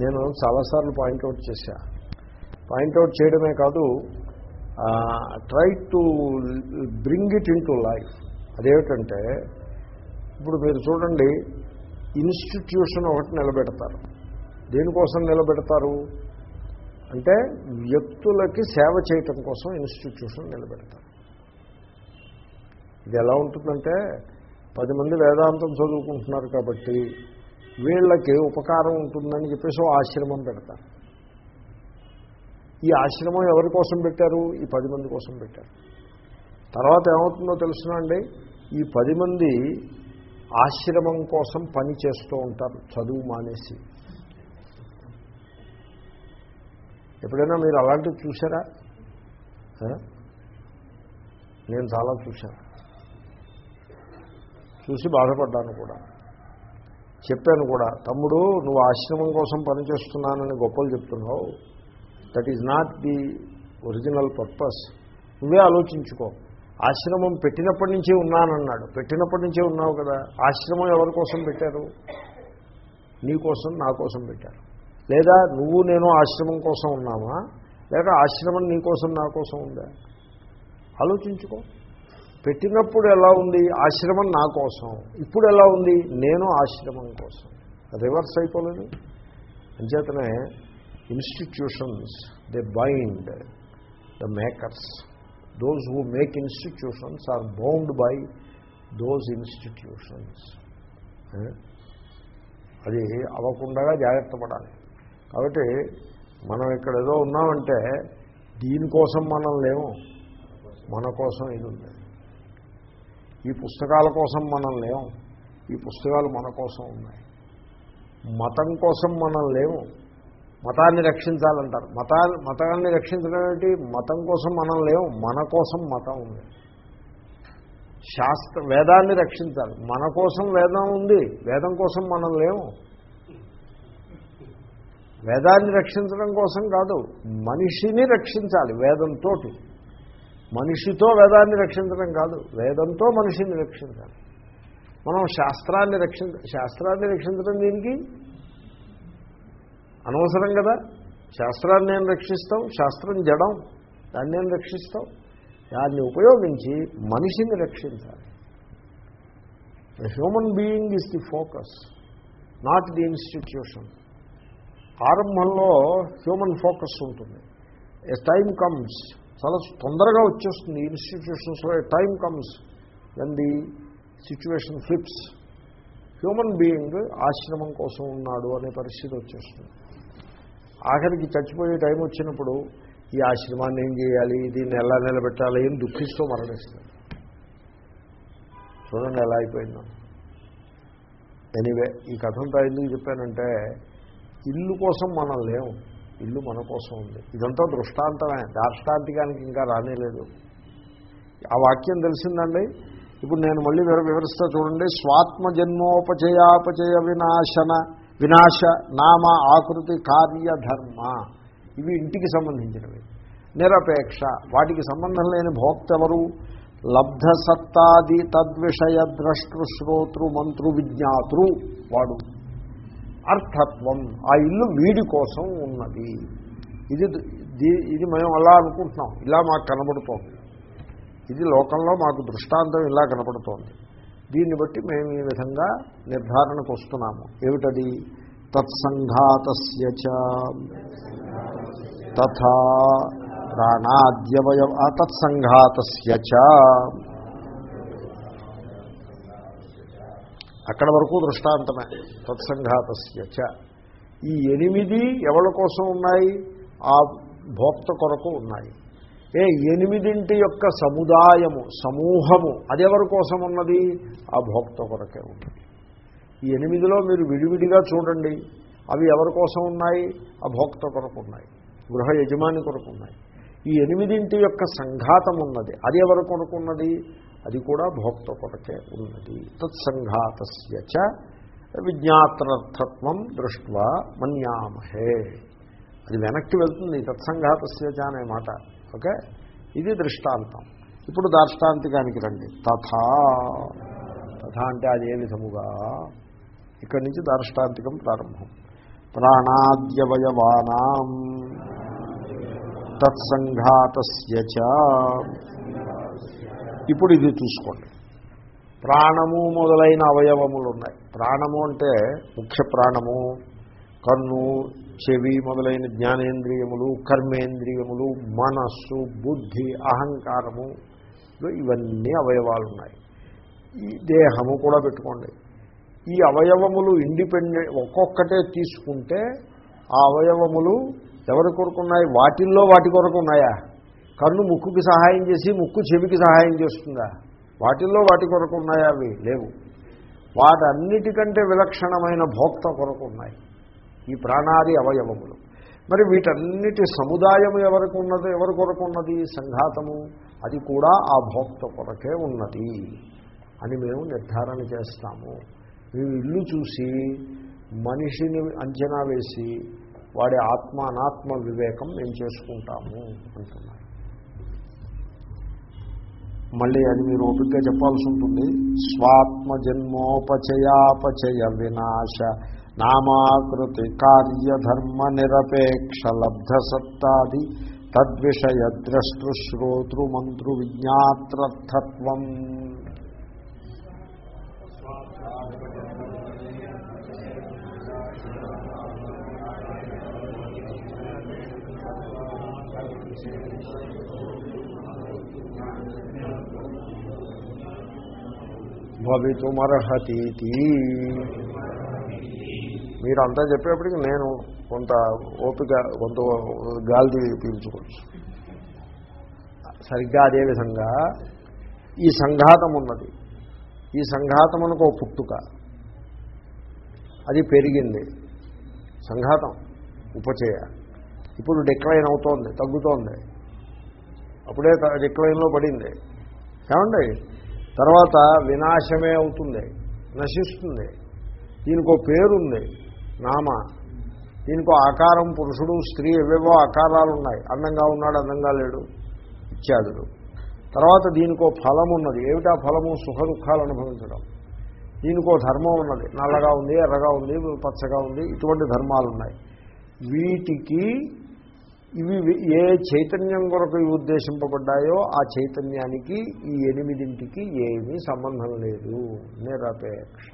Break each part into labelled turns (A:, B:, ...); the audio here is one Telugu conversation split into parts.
A: నేను చాలాసార్లు పాయింట్అవుట్ చేశా. పాయింట్అవుట్ చేయడమే కాదు try to bring it into life. అదేమిటంటే ఇప్పుడు మీరు చూడండి ఇన్స్టిట్యూషన్ ఒకటి నిలబెడతారు. దేనికోసం నిలబెడతారు? అంటే వ్యక్తులకి సేవ చేయటం కోసం ఇన్స్టిట్యూషన్ నిలబెడతారు. ఇది ఎలా ఉంటుందంటే పది మంది వేదాంతం చదువుకుంటున్నారు కాబట్టి వీళ్ళకి ఉపకారం ఉంటుందని చెప్పేసి ఓ ఆశ్రమం పెడతారు. ఈ ఆశ్రమం ఎవరి కోసం పెట్టారు? ఈ పది మంది కోసం పెట్టారు. తర్వాత ఏమవుతుందో తెలుసునండి ఈ పది మంది ఆశ్రమం కోసం పని చేస్తూ ఉంటారు. చదువు మానేసి. ఎప్పుడైనా మీరు అలాంటివి చూసారా నేను చాలా చూశాను. చూసి బాధపడ్డాను కూడా. చెప్పాను కూడా తమ్ముడు నువ్వు ఆశ్రమం కోసం పనిచేస్తున్నానని గొప్పలు చెప్తున్నావు. That is not the original purpose నువ్వే ఆలోచించుకో. ఆశ్రమం పెట్టినప్పటి నుంచే ఉన్నానన్నాడు. పెట్టినప్పటి నుంచే ఉన్నావు కదా. ఆశ్రమం ఎవరి కోసం పెట్టారు? నీ కోసం నా కోసం పెట్టారు. లేదా నువ్వు నేను ఆశ్రమం కోసం ఉన్నామా? లేక ఆశ్రమం నీ కోసం నా కోసం ఉందా? ఆలోచించుకో. పెట్టినప్పుడు ఎలా ఉంది? ఆశ్రమం నా కోసం. ఇప్పుడు ఎలా ఉంది? నేను ఆశ్రమం కోసం. రివర్స్ అయిపోలేదు. అంచేతనే institutions they bind the makers those who make institutions are bound by those institutions అది అవ్వకుండా జాగ్రత్త పడాలి. కాబట్టి మనం ఇక్కడ ఏదో ఉన్నామంటే దీనికోసం మనం లేము మన కోసం ఇది ఉంది. ఈ పుస్తకాల కోసం మనం లేము ఈ పుస్తకాలు మన కోసం ఉన్నాయి. మతం కోసం మనం లేము మతాన్ని రక్షించాలంటారు. మతా మతాన్ని రక్షించడం ఏంటి? మతం కోసం మనం లేవు. మన కోసం మతం ఉంది. శాస్త్ర వేదాన్ని రక్షించాలి. మన కోసం వేదం ఉంది. వేదం కోసం మనం లేము వేదాన్ని రక్షించడం కోసం కాదు. మనిషిని రక్షించాలి వేదంతో మనిషితో వేదాన్ని రక్షించడం కాదు. వేదంతో మనిషిని రక్షించాలి. మనం శాస్త్రాన్ని రక్షించ శాస్త్రాన్ని రక్షించడం దీనికి? అనవసరం కదా. శాస్త్రాన్ని నేను రక్షిస్తాం శాస్త్రం జడం దాన్ని నేను రక్షిస్తాం. దాన్ని ఉపయోగించి మనిషిని రక్షించాలి. Human being is the focus not the institution ఆరంభంలో హ్యూమన్ ఫోకస్ ఉంటుంది. ఎ టైం కమ్స్ చాలా తొందరగా వచ్చేస్తుంది. ఇన్స్టిట్యూషన్స్లో time comes then the situation flips human being ఆశ్రమం కోసం ఉన్నాడు అనే పరిస్థితి వచ్చేస్తుంది. ఆఖరికి చచ్చిపోయే టైం వచ్చినప్పుడు ఈ ఆశ్రమాన్ని ఏం చేయాలి? దీన్ని ఎలా నిలబెట్టాలి? ఏం దుఃఖిస్తూ మరణిస్తుంది చూడండి ఎలా అయిపోయిందో. ఎనీవే ఈ కథంతా ఎందుకు చెప్పానంటే ఇల్లు కోసం మనం లేము. ఇల్లు మన కోసం ఉంది. ఇదంతా దృష్టాంతమే. దార్ష్టాంతికానికి ఇంకా రానేలేదు. ఆ వాక్యం తెలిసిందండి? ఇప్పుడు నేను మళ్ళీ వివరిస్తా చూడండి. స్వాత్మ జన్మోపచయాపచయ వినాశన వినాశ నామ ఆకృతి కార్యధర్మ ఇవి ఇంటికి సంబంధించినవి. నిరపేక్ష. వాటికి సంబంధం లేని భోక్తెవరు లబ్ధసత్తాది తద్విషయ ద్రష్టృ శ్రోతృ మంత్రు విజ్ఞాతృ వాడు అర్థత్వం. ఆ ఇల్లు వీడి కోసం ఉన్నది. ఇది ఇది మేము అలా అనుకుంటున్నాం. ఇలా మాకు కనబడుతోంది. ఇది లోకంలో మాకు దృష్టాంతం ఇలా కనపడుతోంది దీన్ని బట్టి మేము ఈ విధంగా నిర్ధారణకు వస్తున్నాము. ఏమిటది? తత్సంఘాతస్య చ. తథా ప్రాణాద్యవయ తత్సంఘాతస్య అక్కడ వరకు దృష్టాంతమే. తత్సంఘాతస్య ఈ ఎనిమిది ఎవరి కోసం ఉన్నాయి? ఆ భోక్త కొరకు ఉన్నాయి. ఏ ఎనిమిదింటి యొక్క సముదాయము సమూహము అది కోసం ఉన్నది? ఆ భోక్త కొరకే ఉన్నది. ఈ ఎనిమిదిలో మీరు విడివిడిగా చూడండి. అవి ఎవరి కోసం ఉన్నాయి? ఆ భోక్త కొరకు ఉన్నాయి. గృహ యజమాని కొరకు ఉన్నాయి. ఈ ఎనిమిదింటి యొక్క సంఘాతం ఉన్నది అది ఎవరి కొనుక్కున్నది అది కూడా భోక్త కొరకే ఉన్నది. తత్సంఘాతస్య చ విజ్ఞాతరర్థత్వం దృష్ట్వా మన్యామహే. అది వెనక్కి వెళ్తుంది తత్సంఘాతస్య అనే మాట. ఓకే? ఇది దృష్టాంతం. ఇప్పుడు దార్ష్టాంతికానికి రండి. తథా. తథా అంటే అదే విధముగా? ఇక్కడి నుంచి దార్ష్టాంతికం ప్రారంభం. ప్రాణాద్యవయవానా తత్సంఘాతస్య చ ఇప్పుడు ఇది చూసుకోండి. ప్రాణము మొదలైన అవయవములు ఉన్నాయి ప్రాణము అంటే ముఖ్య ప్రాణము. కన్ను చెవి మొదలైన జ్ఞానేంద్రియములు కర్మేంద్రియములు మనస్సు బుద్ధి అహంకారము ఇవన్నీ అవయవాలు ఉన్నాయి ఈ దేహము కూడా పెట్టుకోండి. ఈ అవయవములు ఇండిపెండెంట్ ఒక్కొక్కటే తీసుకుంటే ఆ అవయవములు ఎవరి కొరకున్నాయి వాటిల్లో వాటి కొరకు ఉన్నాయా? కన్ను ముక్కుకి సహాయం చేసి ముక్కు చెవికి సహాయం చేస్తుందా? వాటిల్లో వాటి కొరకు ఉన్నాయా అవి? లేవు. వాటన్నిటికంటే విలక్షణమైన భోక్త కొరకు ఉన్నాయి. ఈ ప్రాణాది అవయవములు. మరి వీటన్నిటి సముదాయం ఎవరికి ఉన్నది? ఎవరి కొరకు ఉన్నది? సంఘాతము. అది కూడా ఆ భోక్త కొరకే ఉన్నది అని మేము నిర్ధారణ చేస్తాము. మేము ఇల్లు చూసి మనిషిని అంచనా వేసి వాడి ఆత్మ అనాత్మ వివేకం మేము చేసుకుంటాము అంటున్నాం మళ్ళీ అది మీరు ఓపికగా చెప్పాల్సి ఉంటుంది. స్వాత్మ జన్మోపచయాపచయ వినాశ నామాకృతి కార్యధర్మ నిరపేక్ష లబ్ధ సత్తాది తద్విషయ ద్రష్టృశ్రోతృ మంత్రు విజ్ఞాత్రర్థత్వం. భవితుమర్హతీతి. మీరంతా చెప్పేప్పటికి నేను కొంత ఓపిక కొంత గాలి పీల్చుకోవచ్చు. సరిగ్గా అదేవిధంగా ఈ సంఘాతం ఉన్నది ఈ సంఘాతమునకు ఒక పుట్టుక. అది పెరిగింది. సంఘాతం ఉపచయ. ఇప్పుడు డిక్లైన్ అవుతోంది తగ్గుతోంది. అప్పుడే డిక్లైన్లో పడింది. ఏమండి? తర్వాత వినాశమే అవుతుంది నశిస్తుంది. దీనికో పేరుంది నామ. దీనికో ఆకారం పురుషుడు స్త్రీ ఏవేవో ఆకారాలు ఉన్నాయి అందంగా ఉన్నాడు అందంగా లేడు ఇత్యాదులు. తర్వాత దీనికో ఫలం ఉన్నది ఏమిటా ఫలము? సుఖ దుఃఖాలు అనుభవించడం. దీనికో ధర్మం ఉన్నది. నల్లగా ఉంది ఎర్రగా ఉంది పచ్చగా ఉంది ఇటువంటి ధర్మాలు ఉన్నాయి వీటికి ఇవి ఏ చైతన్యం కొరకు ఇవి ఉద్దేశింపబడ్డాయో ఆ చైతన్యానికి ఈ ఎనిమిదింటికి ఏమీ సంబంధం లేదు. నిరపేక్ష.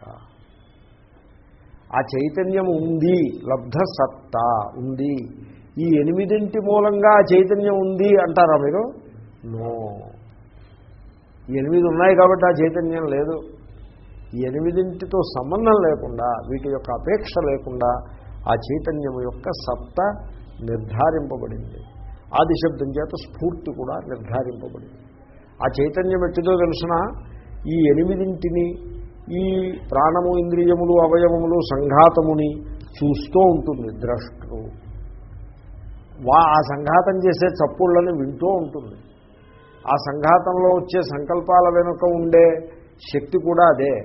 A: ఆ చైతన్యం ఉంది లబ్ధ సత్తా ఉంది. ఈ ఎనిమిదింటి మూలంగా ఆ చైతన్యం ఉంది అంటారా మీరు? నో. ఎనిమిది ఉన్నాయి కాబట్టి ఆ చైతన్యం లేదు. ఎనిమిదింటితో సంబంధం లేకుండా వీటి యొక్క అపేక్ష లేకుండా ఆ చైతన్యం యొక్క సత్త నిర్ధారింపబడింది. ఆది శబ్దం చేత స్ఫూర్తి కూడా నిర్ధారింపబడింది. ఆ చైతన్యం ఎట్టిదో తెలిసిన? ఈ ఎనిమిదింటిని ఈ ప్రాణము ఇంద్రియములు అవయవములు సంఘాతముని చూస్తూ ఉంటుంది ద్రష్టు వా ఆ సంఘాతం చేసే చప్పుళ్ళని వింటూ ఉంటుంది. ఆ సంఘాతంలో వచ్చే సంకల్పాల వెనుక ఉండే శక్తి కూడా అదే.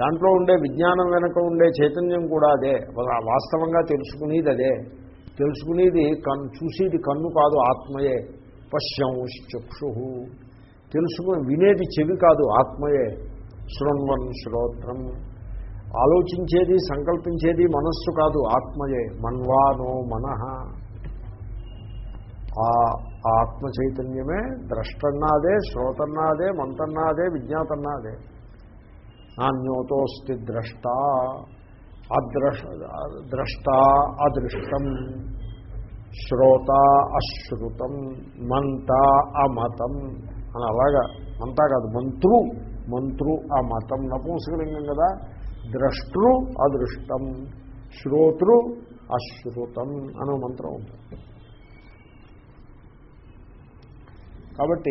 A: దాంట్లో ఉండే విజ్ఞానం వెనుక ఉండే చైతన్యం కూడా అదే. వాస్తవంగా తెలుసుకునేది అదే. తెలుసుకునేది కన్ను చూసేది కన్ను కాదు ఆత్మయే. పశ్యంశ్చక్షు తెలుసుకుని వినేది చెవి కాదు ఆత్మయే. శృణ్వన్ శ్రోత్రం. ఆలోచించేది సంకల్పించేది మనస్సు కాదు ఆత్మయే. మన్వానో మనః. ఆ ఆత్మ చైతన్యమే ద్రష్టన్నాదే శ్రోతన్నాదే మంతన్నాదే విజ్ఞాతన్నాదే. నాణ్యోతోస్తి ద్రష్ట. అద్రష ద్రష్ట అదృష్టం శ్రోత అశ్రుతం మంత అమతం. అని అలాగా మంతా కాదు మంత్రు మంత్రు అమతం. నపూంసకలింగం కదా ద్రష్టృ అదృష్టం శ్రోతృ అశ్రుతం అనే మంత్రం ఉంటుంది. కాబట్టి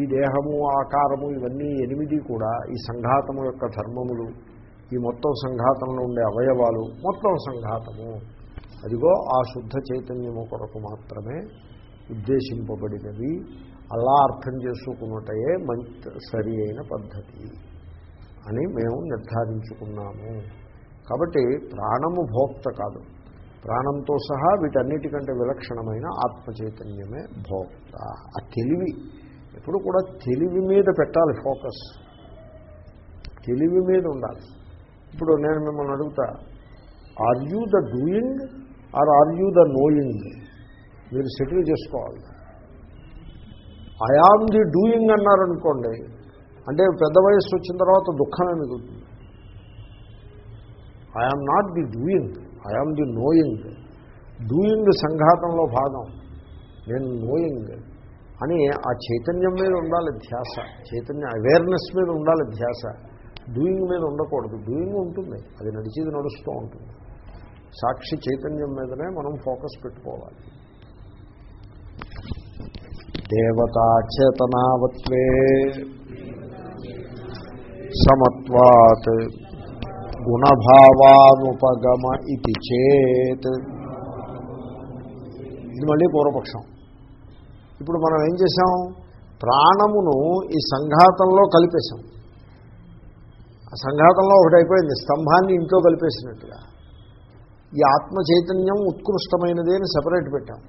A: ఈ దేహము ఆకారము ఇవన్నీ ఎనిమిది కూడా ఈ సంఘాతము యొక్క ధర్మములు. ఈ మొత్తం సంఘాతంలో ఉండే అవయవాలు మొత్తం సంఘాతము. అదిగో ఆ శుద్ధ చైతన్యము కొరకు మాత్రమే ఉద్దేశింపబడినవి అలా అర్థం చేసుకున్నటయే మంచి సరి అయిన పద్ధతి అని మేము నిర్ధారించుకున్నాము. కాబట్టి ప్రాణము భోక్త కాదు. ప్రాణంతో సహా వీటన్నిటికంటే విలక్షణమైన ఆత్మచైతన్యమే భోక్త. ఆ తెలివి. ఎప్పుడు కూడా తెలివి మీద పెట్టాలి ఫోకస్. తెలివి మీద ఉండాలి. ఇప్పుడు నేను మిమ్మల్ని అడుగుతా are you the doing or are you the knowing మీరు సెటిల్ చేసుకోవాలి. ఐ ఆమ్ ది డూయింగ్ అన్నారనుకోండి అంటే పెద్ద వయస్సు వచ్చిన తర్వాత దుఃఖమే మిగులుతుంది I am not the doing I the knowing doing సంఘాతంలో భాగం నేను నోయింగ్ అని ఆ చైతన్యం మీద ఉండాలి ధ్యాస చైతన్య అవేర్నెస్ మీద ఉండాలి ధ్యాస. డూయింగ్ మీద ఉండకూడదు. డూయింగ్ ఉంటుంది. అది నడిచేది నడుస్తూ ఉంటుంది. సాక్షి చైతన్యం మీదనే మనం ఫోకస్ పెట్టుకోవాలి. దేవతా చేతనావత్వే సమత్వాత్ గుణభావానుపగమ ఇది చేత్. ఇది మళ్ళీ పూర్వపక్షం. ఇప్పుడు మనం ఏం చేసాం ప్రాణమును ఈ సంఘాతంలో కలిపేశాం. సంఘాతంలో ఒకటైపోయింది స్తంభాన్ని ఇంట్లో కలిపేసినట్టుగా. ఈ ఆత్మ చైతన్యం ఉత్కృష్టమైనది అని సెపరేట్ పెట్టాం.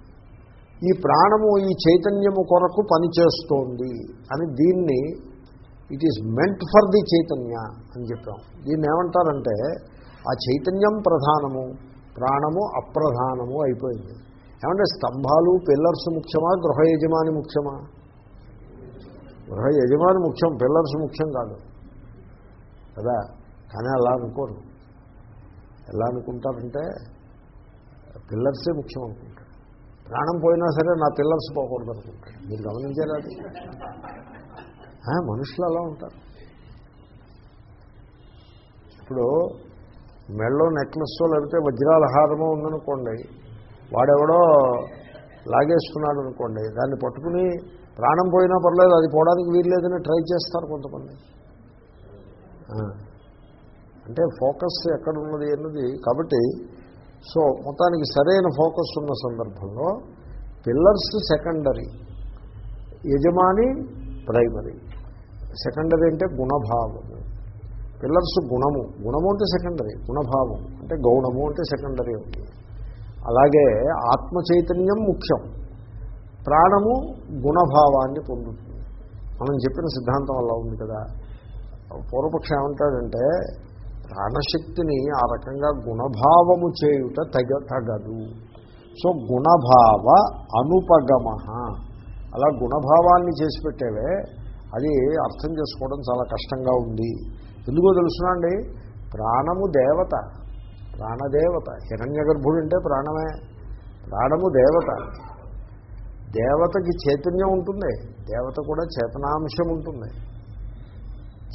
A: ఈ ప్రాణము ఈ చైతన్యము కొరకు పనిచేస్తోంది అని దీన్ని it is meant for the Chaitanya అని చెప్పాం. దీన్ని ఏమంటారంటే ఆ చైతన్యం ప్రధానము ప్రాణము అప్రధానము అయిపోయింది. ఏమంటే స్తంభాలు పిల్లర్స్ ముఖ్యమా గృహ యజమాని ముఖ్యమా? గృహ యజమాని ముఖ్యం పిల్లర్స్ ముఖ్యం కాదు. కదా? కానీ అలా అనుకోరు. ఎలా అనుకుంటారంటే పిల్లర్సే ముఖ్యం అనుకుంటారు. ప్రాణం పోయినా సరే నా పిల్లర్స్ పోకూడదు అనుకుంటాడు మీరు గమనించారా అది? మనుషులు అలా ఉంటారు. ఇప్పుడు మెళ్ళో నెక్లెస్ లేకపోతే వజ్రాలహారమో ఉందనుకోండి వాడెవడో లాగేసుకున్నాడు అనుకోండి దాన్ని పట్టుకుని ప్రాణం పోయినా పర్లేదు అది పోవడానికి వీల్లేదని ట్రై చేస్తారు కొంతమంది. అంటే ఫోకస్ ఎక్కడ ఉన్నది అన్నది. కాబట్టి సో మొత్తానికి సరైన ఫోకస్ ఉన్న సందర్భంలో పిల్లర్స్ సెకండరీ యజమాని ప్రైమరీ. సెకండరీ అంటే గుణభావము పిల్లర్స్ గుణము. గుణము అంటే సెకండరీ గుణభావం. అంటే గౌణము అంటే సెకండరీ అవుతుంది అలాగే ఆత్మ చైతన్యం ముఖ్యం. ప్రాణము గుణభావాన్ని పొందుతుంది. మనం చెప్పిన సిద్ధాంతం అలా ఉంది కదా. పూర్వపక్షం ఏమంటాడంటే ప్రాణశక్తిని ఆ రకంగా గుణభావము చేయుట తగ తగదు. సో గుణభావ అనుపగమ అలా గుణభావాన్ని చేసి పెట్టేవే అది అర్థం చేసుకోవడం చాలా కష్టంగా ఉంది. ఎందుకో తెలుసునండి ప్రాణము దేవత. ప్రాణదేవత. హిరణ్య గర్భుడు అంటే ప్రాణమే. ప్రాణము దేవత. దేవతకి చైతన్యం ఉంటుంది. దేవత కూడా చేతనాంశం ఉంటుంది.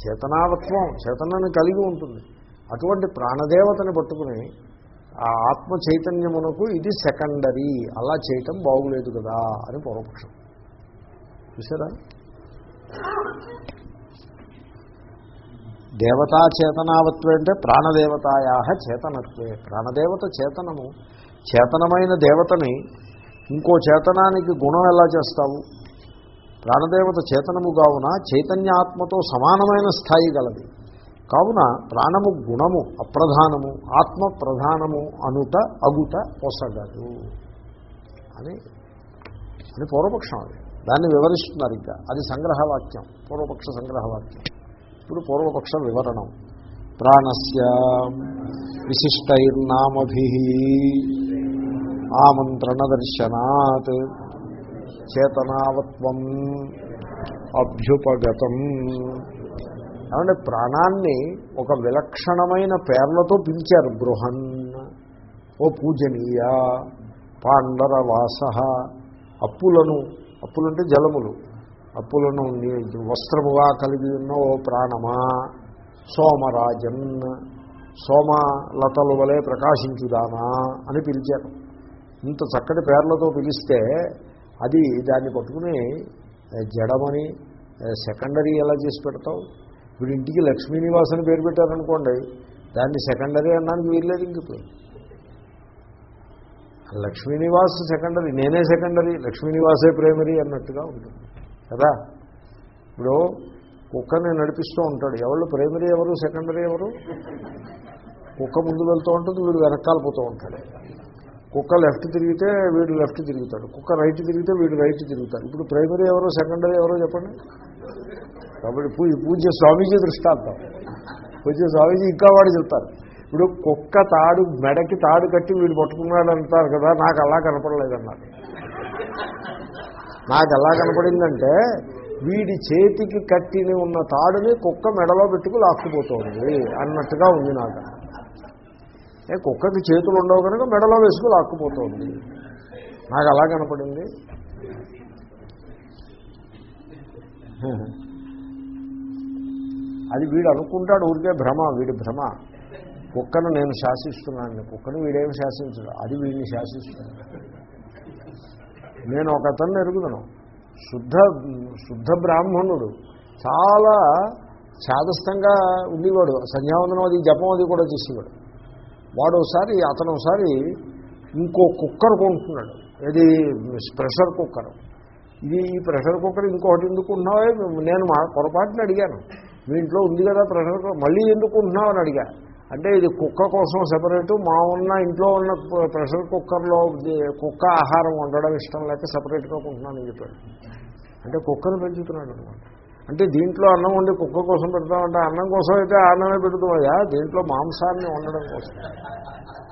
A: చేతనావత్వం చేతనాన్ని కలిగి ఉంటుంది. అటువంటి ప్రాణదేవతని పట్టుకుని ఆ ఆత్మ చైతన్యమునకు ఇది సెకండరీ. అలా చేయటం బాగులేదు కదా అని పూర్వపక్షం చూసారా దేవతా చేతనావత్వే అంటే ప్రాణదేవతాయా చేతనత్వే. ప్రాణదేవత చేతనము. చేతనమైన దేవతని ఇంకో చేతనానికి గుణం ఎలా చేస్తావు? ప్రాణదేవత చేతనము కావున చైతన్యాత్మతో సమానమైన స్థాయి గలది. కావున ప్రాణము గుణము అప్రధానము ఆత్మ ప్రధానము అనుట అగుట పొసగదు. అని అని పూర్వపక్షం అది. దాన్ని వివరిస్తున్నారు ఇంకా. అది సంగ్రహవాక్యం పూర్వపక్ష సంగ్రహవాక్యం. ఇప్పుడు పూర్వపక్ష వివరణం. ప్రాణస్య విశిష్టైర్నామభి ఆమంత్రణ దర్శనాత్ చేతనావత్వం అభ్యుపగతం. ఏమంటే ప్రాణాన్ని ఒక విలక్షణమైన పేర్లతో పిలిచారు. బృహన్ ఓ పూజనీయ పాండరవాస అప్పులను అప్పులంటే జలములు. అప్పులను వస్త్రముగా కలిగి ఉన్న ఓ ప్రాణమా సోమరాజన్ సోమ లతలు వలె ప్రకాశించుదానా అని పిలిచారు. ఇంత చక్కటి పేర్లతో పిలిస్తే అది దాన్ని పట్టుకుని జడమని సెకండరీ ఎలా చేసి పెడతావు? ఇప్పుడు ఇంటికి లక్ష్మీనివాస్ అని పేరు పెట్టారనుకోండి దాన్ని సెకండరీ అనడానికి వీల్లేదు ఇంక ఇప్పుడు. లక్ష్మీనివాస్ సెకండరీ నేనే సెకండరీ లక్ష్మీనివాసే ప్రైమరీ అన్నట్టుగా ఉంటుంది. కదా? ఇప్పుడు కుక్కని నడిపిస్తూ ఉంటాడు. ఎవరు ప్రైమరీ ఎవరు? సెకండరీ ఎవరు? కుక్క ముందు వెళ్తూ ఉంటుంది వీడు వెనకాలిపోతూ ఉంటాడు. కుక్క లెఫ్ట్ తిరిగితే వీడు లెఫ్ట్ తిరుగుతాడు. కుక్క రైట్ తిరిగితే వీడు రైట్ తిరుగుతాడు. ఇప్పుడు ప్రైమరీ ఎవరో సెకండరీ ఎవరో చెప్పండి? కాబట్టి పూజ పూజ్య స్వామీజీ దృష్టాంతం. పూజ్య స్వామీజీ ఇంకా వాడు చెప్తారు. ఇప్పుడు కుక్క తాడు మెడకి తాడు కట్టి వీడు పట్టుకున్నాడు అంటారు కదా నాకు అలా కనపడలేదన్నారు. నాకు ఎలా కనపడిందంటే వీడి చేతికి కట్టిని ఉన్న తాడుని కుక్క మెడలో పెట్టుకు లాక్కుపోతుంది అన్నట్టుగా ఉంది నాకు. కుక్కకి చేతులు ఉండవు కనుక మెడలో వేసుకు లాక్కుపోతుంది నాకు అలా కనపడింది. అది వీడు అనుకుంటాడు ఊరికే భ్రమ వీడి భ్రమ. కుక్కను నేను శాసిస్తున్నాను. కుక్కను వీడేమి శాసించడు అది వీడిని శాసిస్తున్నాను నేను ఒక అతన్ని ఎరుగుదను. శుద్ధ శుద్ధ బ్రాహ్మణుడు. చాలా చాదస్తంగా ఉండేవాడు. సంధ్యావందనం అది జపం అది కూడా చేసేవాడు. వాడోసారి అతను ఒకసారి ఇంకో కుక్కర్ కొంటున్నాడు. ఇది ప్రెషర్ కుక్కర్. ఇది ఈ ప్రెషర్ కుక్కర్ ఇంకొకటి ఎందుకుంటున్నావే నేను మా పొరపాటుని అడిగాను. మీ ఇంట్లో ఉంది కదా ప్రెషర్ కుక్కర్ మళ్ళీ ఎందుకుంటున్నావు అని అడిగా. అంటే ఇది కుక్క కోసం సపరేటు మా ఉన్న ఇంట్లో ఉన్న ప్రెషర్ కుక్కర్లో కుక్క ఆహారం వండడం ఇష్టం లేక సెపరేట్గా కొంటున్నానని చెప్పాడు. అంటే కుక్కను పెంచుతున్నాడు అనమాట అంటే దీంట్లో అన్నం వండి కుక్క కోసం పెడతామంటే అన్నం కోసం అయితే అన్నమే పెడుతున్నాయా? దీంట్లో మాంసాన్ని వండడం కోసం.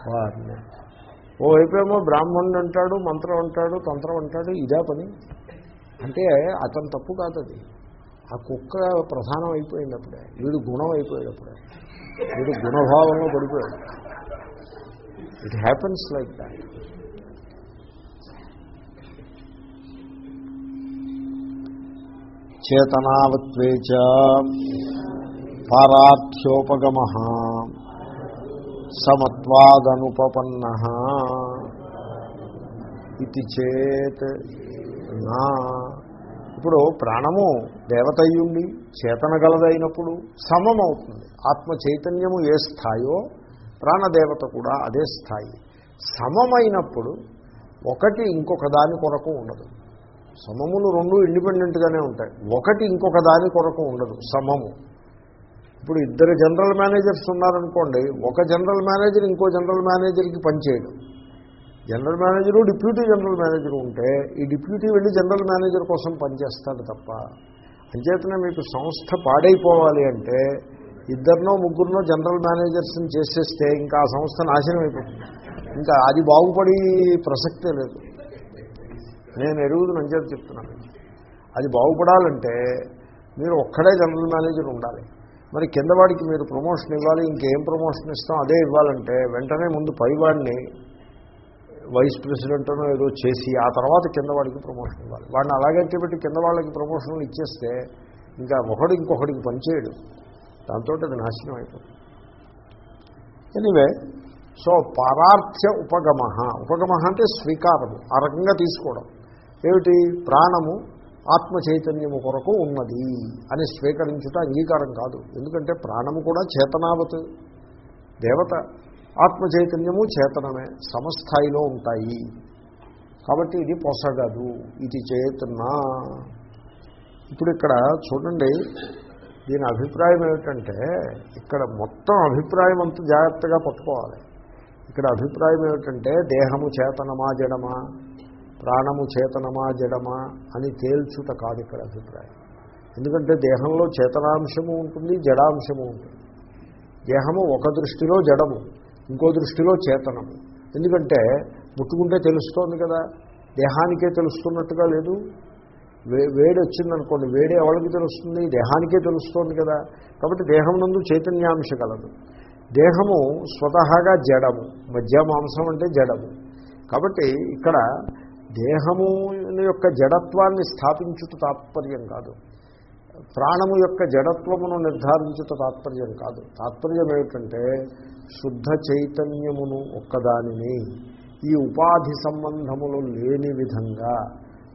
A: వారిని. ఓ వైపేమో బ్రాహ్మణుడు అంటాడు మంత్రం అంటాడు తంత్రం అంటాడు ఇదే పని. అంటే అతను తప్పు కాదు అది. ఆ కుక్క ప్రధానం అయిపోయింది అప్పుడే వీడు గుణం అయిపోయాడు అప్పుడే వీడు గుణభావంలో పడిపోయాడు. ఇట్ హ్యాపెన్స్ లైక్ దాట్ చేతనావత్వే పారార్థ్యోపగమ సమత్వాదనుపపన్న ఇది చేత్ నా. ఇప్పుడు ప్రాణము దేవతయ్యుండి చేతన గలదైనప్పుడు సమం అవుతుంది ఆత్మ చైతన్యము ఏ స్థాయో ప్రాణదేవత కూడా అదే స్థాయి. సమమైనప్పుడు ఒకటి ఇంకొక దాని కొరకు ఉండదు. సమములు రెండు ఇండిపెండెంట్గానే ఉంటాయి. ఒకటి ఇంకొక దాని కొరకు ఉండదు సమము. ఇప్పుడు ఇద్దరు జనరల్ మేనేజర్స్ ఉన్నారనుకోండి ఒక జనరల్ మేనేజర్ ఇంకో జనరల్ మేనేజర్కి పనిచేయడు. General manager deputy general manager ఉంటే ఈ డిప్యూటీ వెళ్ళి జనరల్ మేనేజర్ కోసం పనిచేస్తాడు తప్ప అంచేతనే మీకు సంస్థ పాడైపోవాలి అంటే ఇద్దరినో ముగ్గురునో జనరల్ మేనేజర్స్ని చేసేస్తే ఇంకా ఆ సంస్థ నాశనం అయిపోతుంది. ఇంకా అది బాగుపడి ప్రసక్తే లేదు. నేను ఎరుగుదు మంచిది చెప్తున్నాను. అది బాగుపడాలంటే మీరు ఒక్కడే జనరల్ మేనేజర్ ఉండాలి. మరి కింద వాడికి మీరు ప్రమోషన్ ఇవ్వాలి ఇంకేం ప్రమోషన్ ఇస్తాం అదే ఇవ్వాలంటే వెంటనే ముందు పైవాడిని వైస్ ప్రెసిడెంట్నో ఏదో చేసి ఆ తర్వాత కింద వాడికి ప్రమోషన్ ఇవ్వాలి. వాడిని అలాగంటే పెట్టి కింద వాళ్ళకి ప్రమోషన్లు ఇచ్చేస్తే ఇంకా ఒకడు ఇంకొకడికి పనిచేయడు దాంతో అది నాశనం అయిపోతుంది. ఎనివే సో పరార్థ్య ఉపగమ ఉపగమ అంటే స్వీకారము ఆ రకంగా తీసుకోవడం. ఏమిటి? ప్రాణము ఆత్మ చైతన్యము కొరకు ఉన్నది అని స్వీకరించుట అంగీకారం కాదు. ఎందుకంటే ప్రాణము కూడా చేతనావత్. దేవత ఆత్మ చైతన్యము చేతనమే సమస్థాయిలో ఉంటాయి. కాబట్టి ఇది పొసగదు. ఇది చేతనా. ఇప్పుడు ఇక్కడ చూడండి దీని అభిప్రాయం ఏమిటంటే ఇక్కడ మొత్తం అభిప్రాయం అంత జాగ్రత్తగా పట్టుకోవాలి. ఇక్కడ అభిప్రాయం ఏమిటంటే దేహము చేతనమా జడమా? ప్రాణము చేతనమా జడమా అని తేల్చుట కాదు ఇక్కడ అభిప్రాయం. ఎందుకంటే దేహంలో చేతనాంశము ఉంటుంది జడాంశము ఉంటుంది. దేహము ఒక దృష్టిలో జడము ఇంకో దృష్టిలో చేతనము. ఎందుకంటే ముట్టుకుంటే తెలుస్తోంది కదా దేహానికే తెలుస్తున్నట్టుగా లేదు. వే వేడి వచ్చిందనుకోండి వేడి ఎవరికి తెలుస్తుంది? దేహానికే తెలుస్తోంది కదా. కాబట్టి దేహం నందు చైతన్యాంశ కలదు. దేహము స్వతహాగా జడము మధ్య మాంసం అంటే జడము. కాబట్టి ఇక్కడ దేహము యొక్క జడత్వాన్ని స్థాపించుట తాత్పర్యం కాదు. ప్రాణము యొక్క జడత్వమును నిర్ధారించుట తాత్పర్యం కాదు. తాత్పర్యం ఏమిటంటే శుద్ధ చైతన్యమును ఒక్కదానిని ఈ ఉపాధి సంబంధములు లేని విధంగా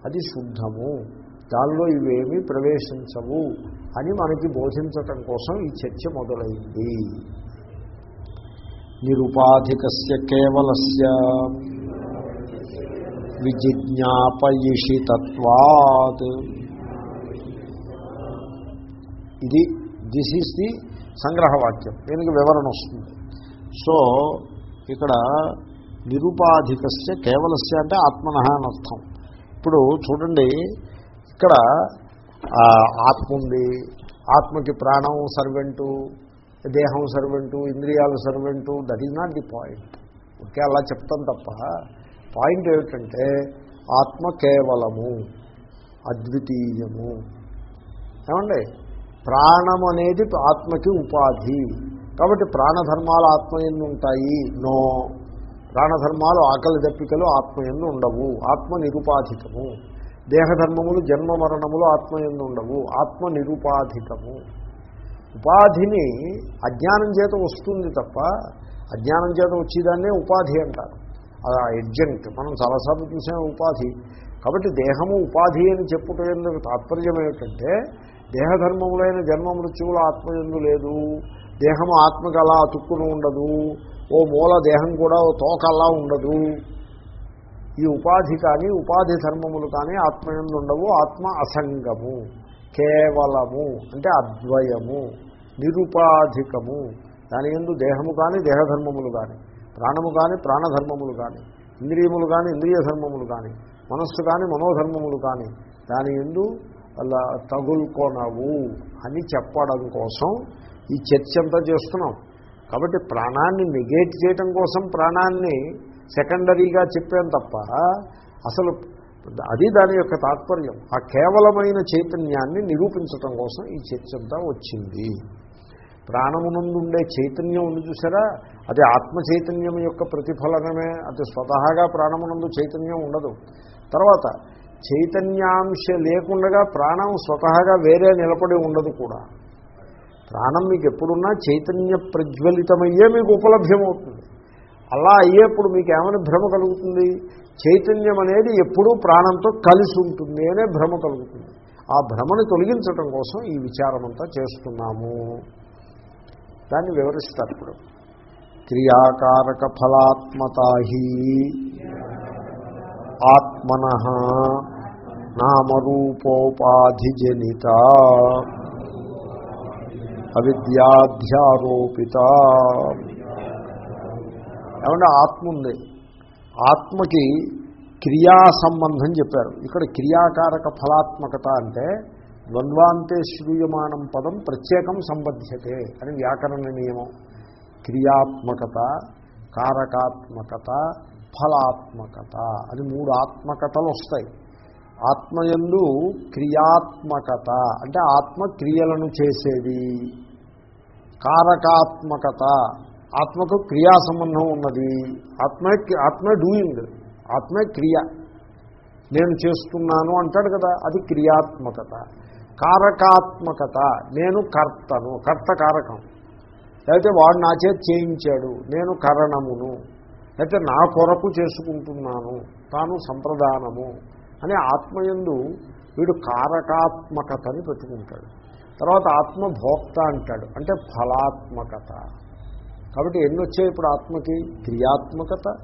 A: అది శుద్ధము. దానిలో ఇవేమీ ప్రవేశించవు అని మనకి బోధించటం కోసం ఈ చర్చ మొదలైంది. నిరుపాధికస్య కేవలస్య. విజిజ్ఞాపయిషితత్వాత్. ఇది దిస్ ఈస్ ది సంగ్రహవాక్యం. దీనికి వివరణ వస్తుంది. సో ఇక్కడ నిరుపాధికస్య కేవలస్య అంటే ఆత్మన అని అర్థం. ఇప్పుడు చూడండి ఇక్కడ ఆత్మ ఉంది ఆత్మకి ప్రాణం సర్వెంటు దేహం సర్వెంటు ఇంద్రియాలు servant that is not the point okay అలా చెప్తాం తప్ప పాయింట్ ఏమిటంటే ఆత్మ కేవలము అద్వితీయము. ఏమండి? ప్రాణం అనేది ఆత్మకి ఉపాధి. కాబట్టి ప్రాణధర్మాలు ఆత్మయందు ఉంటాయి? నో. ప్రాణధర్మాలు ఆకలి దప్పికలు ఆత్మయందు ఉండవు. ఆత్మ నిరుపాధికము. దేహధర్మములు జన్మ మరణములు ఆత్మయందు ఉండవు. ఆత్మ నిరుపాధికము. ఉపాధిని అజ్ఞానం చేత వస్తుంది తప్ప అజ్ఞానం చేత వచ్చేదాన్నే ఉపాధి అంటారు. అది ఎడ్జెంట్ మనం చాలాసార్లు చూసాం ఉపాధి. కాబట్టి దేహము ఉపాధి అని చెప్పుకునేందుకు తాత్పర్యం ఏమిటంటే దేహధర్మములైన జన్మ మృత్యువులు ఆత్మయందు లేదు. దేహము ఆత్మకు అలా అతుక్కుని ఉండదు. ఓ మూల దేహం కూడా ఓ తోక అలా ఉండదు. ఈ ఉపాధి కానీ ఉపాధి ధర్మములు కానీ ఆత్మయందు ఉండవు. ఆత్మ అసంగము. కేవలము. అంటే అద్వయము. నిరుపాధికము. దాని ఎందు దేహము కానీ దేహధర్మములు కానీ. ప్రాణము కానీ ప్రాణధర్మములు కానీ ఇంద్రియములు కానీ ఇంద్రియ ధర్మములు కానీ మనస్సు కానీ మనోధర్మములు కానీ దాని ఎందు అలా తగులుకోనవు అని చెప్పడం కోసం ఈ చర్చ అంతా చేస్తున్నాం. కాబట్టి ప్రాణాన్ని నెగేట్ చేయడం కోసం ప్రాణాన్ని సెకండరీగా చెప్పాం తప్ప అసలు అది దాని యొక్క తాత్పర్యం. ఆ కేవలమైన చైతన్యాన్ని నిరూపించటం కోసం ఈ చర్చ అంతా వచ్చింది. ప్రాణమునందుండే చైతన్యం ఉంది చూసారా అది ఆత్మ చైతన్యం యొక్క ప్రతిఫలనమే. అది స్వతహాగా ప్రాణమునందు చైతన్యం ఉండదు. తర్వాత చైతన్యాంశ లేకుండా ప్రాణం స్వతహాగా వేరే నిలబడి ఉండదు కూడా. ప్రాణం మీకు ఎప్పుడున్నా చైతన్య ప్రజ్వలితమయ్యే మీకు ఉపలభ్యమవుతుంది. అలా అయ్యేప్పుడు మీకు ఏమైనా భ్రమ కలుగుతుంది? చైతన్యం అనేది ఎప్పుడూ ప్రాణంతో కలిసి ఉంటుంది అనే భ్రమ కలుగుతుంది. ఆ భ్రమను తొలగించడం కోసం ఈ విచారమంతా చేస్తున్నాము. దాన్ని వివరిస్తారు ఇప్పుడు. క్రియాకారక ఫలాత్మతాహి ఆత్మన నామరూపోపాధిజనిత అవిద్యాధ్యారోపిత. ఏమంటే ఆత్మ ఉంది ఆత్మకి క్రియా సంబంధం చెప్పారు. ఇక్కడ క్రియాకారక ఫలాత్మకత అంటే ద్వంద్వాంతే శ్రూయమానం పదం ప్రత్యేకం సంబధ్యతే అని వ్యాకరణ నియమం. క్రియాత్మకత కారకాత్మకత ఫలాత్మకత అని మూడు ఆత్మకతలు వస్తాయి. ఆత్మయందు క్రియాత్మకత అంటే ఆత్మ క్రియలను చేసేది. కారకాత్మకత ఆత్మకు క్రియా సంబంధం ఉన్నది. ఆత్మే ఆత్మే డూయింగ్ ఆత్మే క్రియ. నేను చేస్తున్నాను అంటాడు కదా అది క్రియాత్మకత. కారకాత్మకత. నేను కర్తను. కర్త కారకం. లేకపోతే వాడు నా చేతి చేయించాడు. నేను కరణమును. లేకపోతే నా కొరకు చేసుకుంటున్నాను. తాను సంప్రదానము. అని ఆత్మయందు వీడు కారకాత్మకతని పెట్టుకుంటాడు. తర్వాత ఆత్మ భోక్త అంటాడు. అంటే ఫలాత్మకత. కాబట్టి ఎన్ని వచ్చాయి ఇప్పుడు ఆత్మకి? క్రియాత్మకత